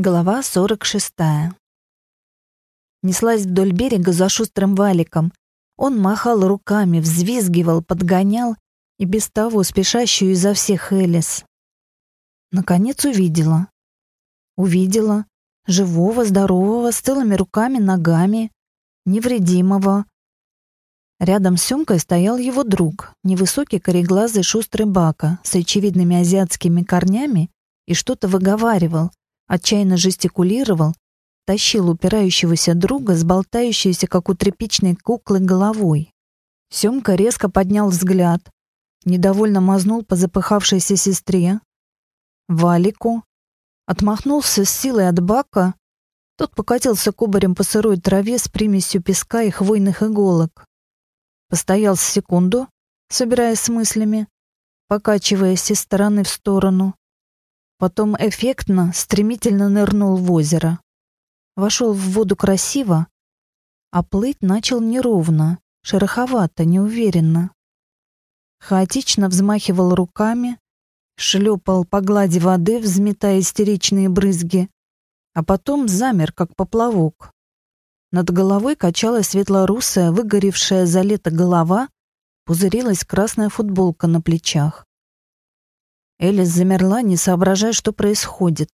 Глава 46. Неслась вдоль берега за шустрым валиком. Он махал руками, взвизгивал, подгонял и без того спешащую изо всех Элис. Наконец увидела. Увидела живого, здорового, с целыми руками, ногами, невредимого. Рядом с Сёмкой стоял его друг, невысокий кореглазый шустрый бака с очевидными азиатскими корнями и что-то выговаривал, отчаянно жестикулировал, тащил упирающегося друга с болтающейся, как у тряпичной куклы, головой. Семка резко поднял взгляд, недовольно мазнул по запыхавшейся сестре. Валику. Отмахнулся с силой от бака. Тот покатился кубарем по сырой траве с примесью песка и хвойных иголок. Постоял секунду, собираясь с мыслями, покачиваясь из стороны в сторону. Потом эффектно, стремительно нырнул в озеро. Вошел в воду красиво, а плыть начал неровно, шероховато, неуверенно. Хаотично взмахивал руками, шлепал по глади воды, взметая истеричные брызги, а потом замер, как поплавок. Над головой качалась светло-русая, выгоревшая за лето голова, пузырилась красная футболка на плечах. Элис замерла, не соображая, что происходит.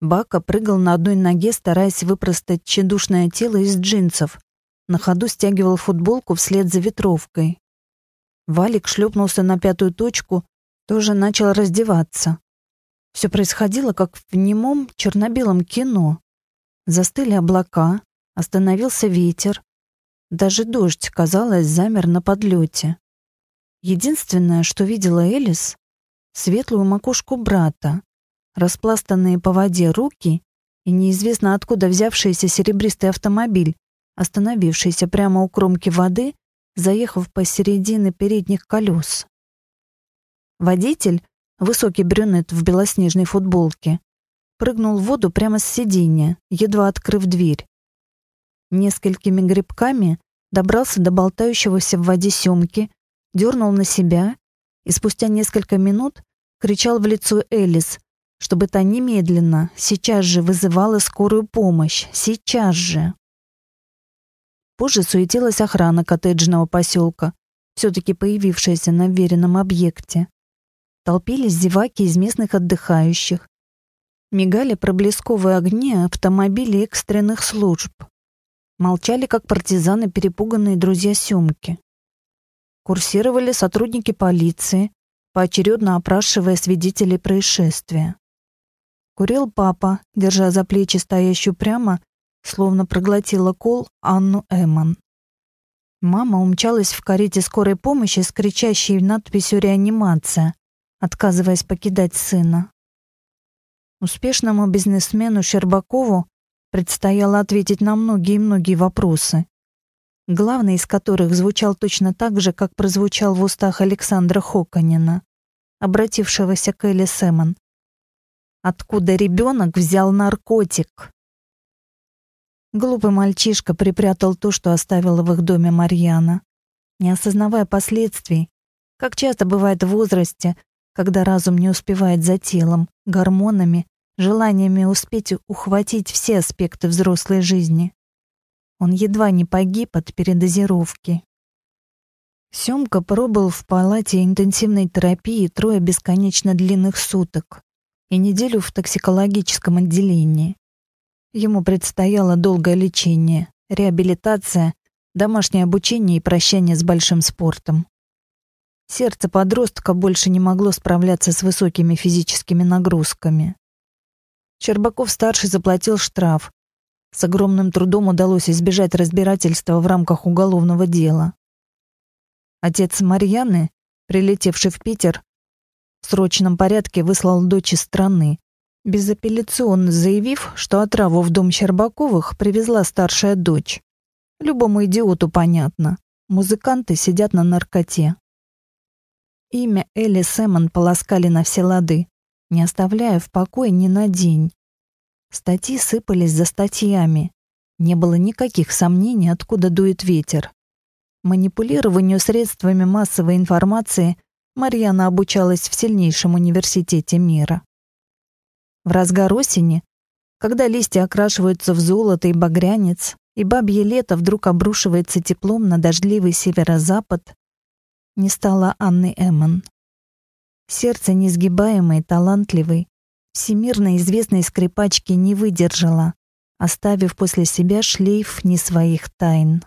Бака прыгал на одной ноге, стараясь выпростать тщедушное тело из джинсов. На ходу стягивал футболку вслед за ветровкой. Валик шлепнулся на пятую точку, тоже начал раздеваться. Все происходило, как в немом черно-белом кино. Застыли облака, остановился ветер. Даже дождь, казалось, замер на подлете. Единственное, что видела Элис, светлую макушку брата, распластанные по воде руки и неизвестно откуда взявшийся серебристый автомобиль, остановившийся прямо у кромки воды, заехав посередине передних колес. Водитель, высокий брюнет в белоснежной футболке, прыгнул в воду прямо с сиденья, едва открыв дверь. Несколькими грибками добрался до болтающегося в воде семки, дернул на себя и спустя несколько минут кричал в лицо Элис, чтобы та немедленно, сейчас же вызывала скорую помощь, сейчас же. Позже суетилась охрана коттеджного поселка, все-таки появившаяся на веренном объекте. Толпились зеваки из местных отдыхающих. Мигали проблесковые огни автомобилей экстренных служб. Молчали, как партизаны, перепуганные друзья Сёмки курсировали сотрудники полиции, поочередно опрашивая свидетелей происшествия. Курил папа, держа за плечи стоящую прямо, словно проглотила кол Анну Эмон. Мама умчалась в карете скорой помощи с кричащей надписью «Реанимация», отказываясь покидать сына. Успешному бизнесмену Щербакову предстояло ответить на многие-многие вопросы главный из которых звучал точно так же, как прозвучал в устах Александра Хоконина, обратившегося к Элли Сэмон. «Откуда ребенок взял наркотик?» Глупый мальчишка припрятал то, что оставила в их доме Марьяна, не осознавая последствий, как часто бывает в возрасте, когда разум не успевает за телом, гормонами, желаниями успеть ухватить все аспекты взрослой жизни. Он едва не погиб от передозировки. Семка пробыл в палате интенсивной терапии трое бесконечно длинных суток и неделю в токсикологическом отделении. Ему предстояло долгое лечение, реабилитация, домашнее обучение и прощание с большим спортом. Сердце подростка больше не могло справляться с высокими физическими нагрузками. Щербаков-старший заплатил штраф, с огромным трудом удалось избежать разбирательства в рамках уголовного дела. Отец Марьяны, прилетевший в Питер, в срочном порядке выслал дочь из страны, безапелляционно заявив, что отраву в дом Щербаковых привезла старшая дочь. Любому идиоту понятно. Музыканты сидят на наркоте. Имя Элли Сэмон полоскали на все лады, не оставляя в покое ни на день. Статьи сыпались за статьями. Не было никаких сомнений, откуда дует ветер. Манипулированию средствами массовой информации Марьяна обучалась в сильнейшем университете мира. В разгар осени когда листья окрашиваются в золото и багрянец, и бабье лето вдруг обрушивается теплом на дождливый северо-запад, не стало Анны Эммон. Сердце несгибаемой, талантливой, всемирно известной скрипачки не выдержало, оставив после себя шлейф не своих тайн.